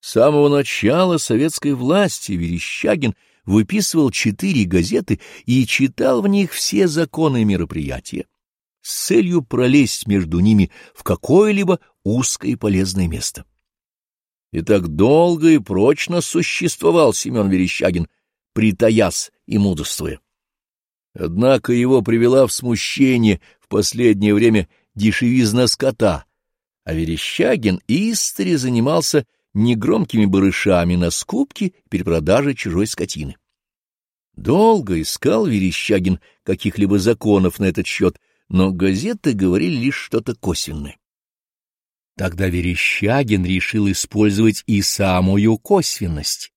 С самого начала советской власти Верещагин выписывал четыре газеты и читал в них все законы мероприятия с целью пролезть между ними в какое-либо узкое и полезное место. И так долго и прочно существовал Семен Верещагин, притаясь и мудрствуя. Однако его привела в смущение в последнее время дешевизна скота, а Верещагин истори занимался негромкими барышами на скупке перепродаже чужой скотины. Долго искал Верещагин каких-либо законов на этот счет, но газеты говорили лишь что-то косвенное. Тогда Верещагин решил использовать и самую косвенность.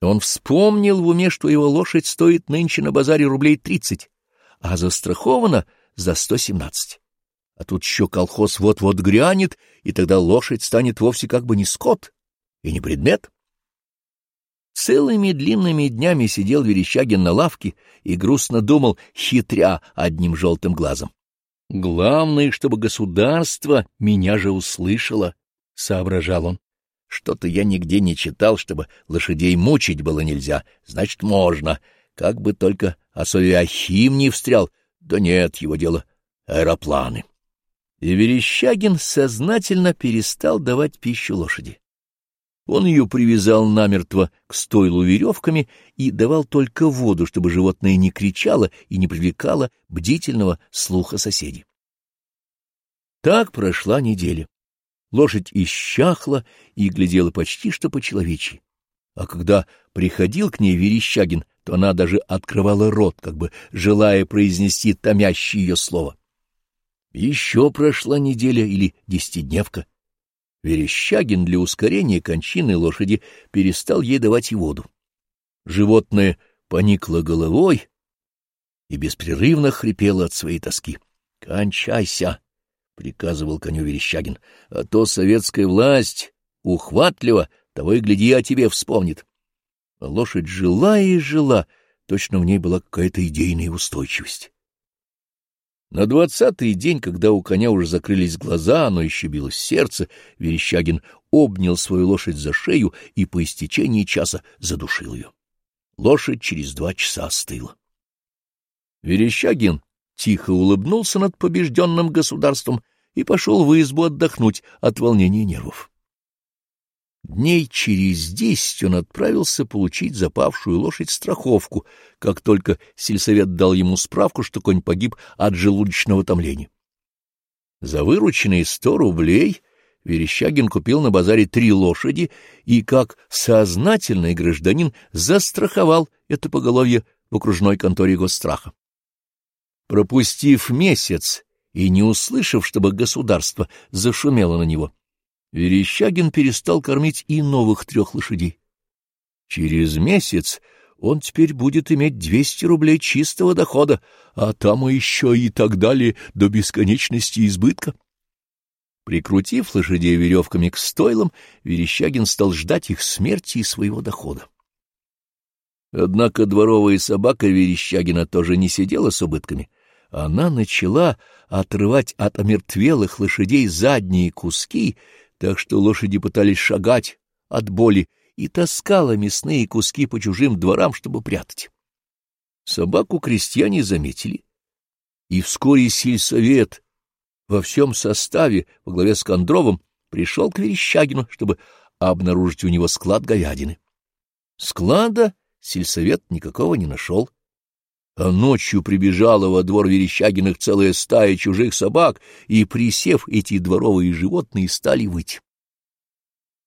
Он вспомнил в уме, что его лошадь стоит нынче на базаре рублей тридцать, а застрахована за сто семнадцать. А тут еще колхоз вот-вот грянет, и тогда лошадь станет вовсе как бы не скот и не предмет. Целыми длинными днями сидел Верещагин на лавке и грустно думал, хитря одним желтым глазом. Главное, чтобы государство меня же услышало, — соображал он. Что-то я нигде не читал, чтобы лошадей мучить было нельзя. Значит, можно. Как бы только Асовиахим не встрял. Да нет, его дело — аэропланы. И Верещагин сознательно перестал давать пищу лошади. Он ее привязал намертво к стойлу веревками и давал только воду, чтобы животное не кричало и не привлекало бдительного слуха соседей. Так прошла неделя. Лошадь исчахла и глядела почти что по-человечьи. А когда приходил к ней Верещагин, то она даже открывала рот, как бы желая произнести томящее ее слово. Еще прошла неделя или десятидневка. Верещагин для ускорения кончины лошади перестал ей давать и воду. Животное поникло головой и беспрерывно хрипело от своей тоски. — Кончайся! — приказывал коню Верещагин. — А то советская власть ухватлива, того и гляди, о тебе вспомнит. А лошадь жила и жила, точно в ней была какая-то идейная устойчивость. На двадцатый день, когда у коня уже закрылись глаза, но еще билось сердце, Верещагин обнял свою лошадь за шею и по истечении часа задушил ее. Лошадь через два часа остыла. Верещагин тихо улыбнулся над побежденным государством и пошел в избу отдохнуть от волнения нервов. Дней через десять он отправился получить запавшую лошадь страховку, как только сельсовет дал ему справку, что конь погиб от желудочного томления. За вырученные сто рублей Верещагин купил на базаре три лошади и, как сознательный гражданин, застраховал это поголовье в окружной конторе госстраха. Пропустив месяц и не услышав, чтобы государство зашумело на него, Верещагин перестал кормить и новых трех лошадей. Через месяц он теперь будет иметь двести рублей чистого дохода, а там еще и так далее до бесконечности избытка. Прикрутив лошадей веревками к стойлам, Верещагин стал ждать их смерти и своего дохода. Однако дворовая собака Верещагина тоже не сидела с убытками. Она начала отрывать от омертвелых лошадей задние куски, так что лошади пытались шагать от боли и таскала мясные куски по чужим дворам, чтобы прятать. Собаку крестьяне заметили, и вскоре сельсовет во всем составе во главе с Кондровым пришел к Верещагину, чтобы обнаружить у него склад говядины. Склада сельсовет никакого не нашел, а ночью прибежала во двор Верещагиных целая стая чужих собак, и, присев, эти дворовые животные стали выть.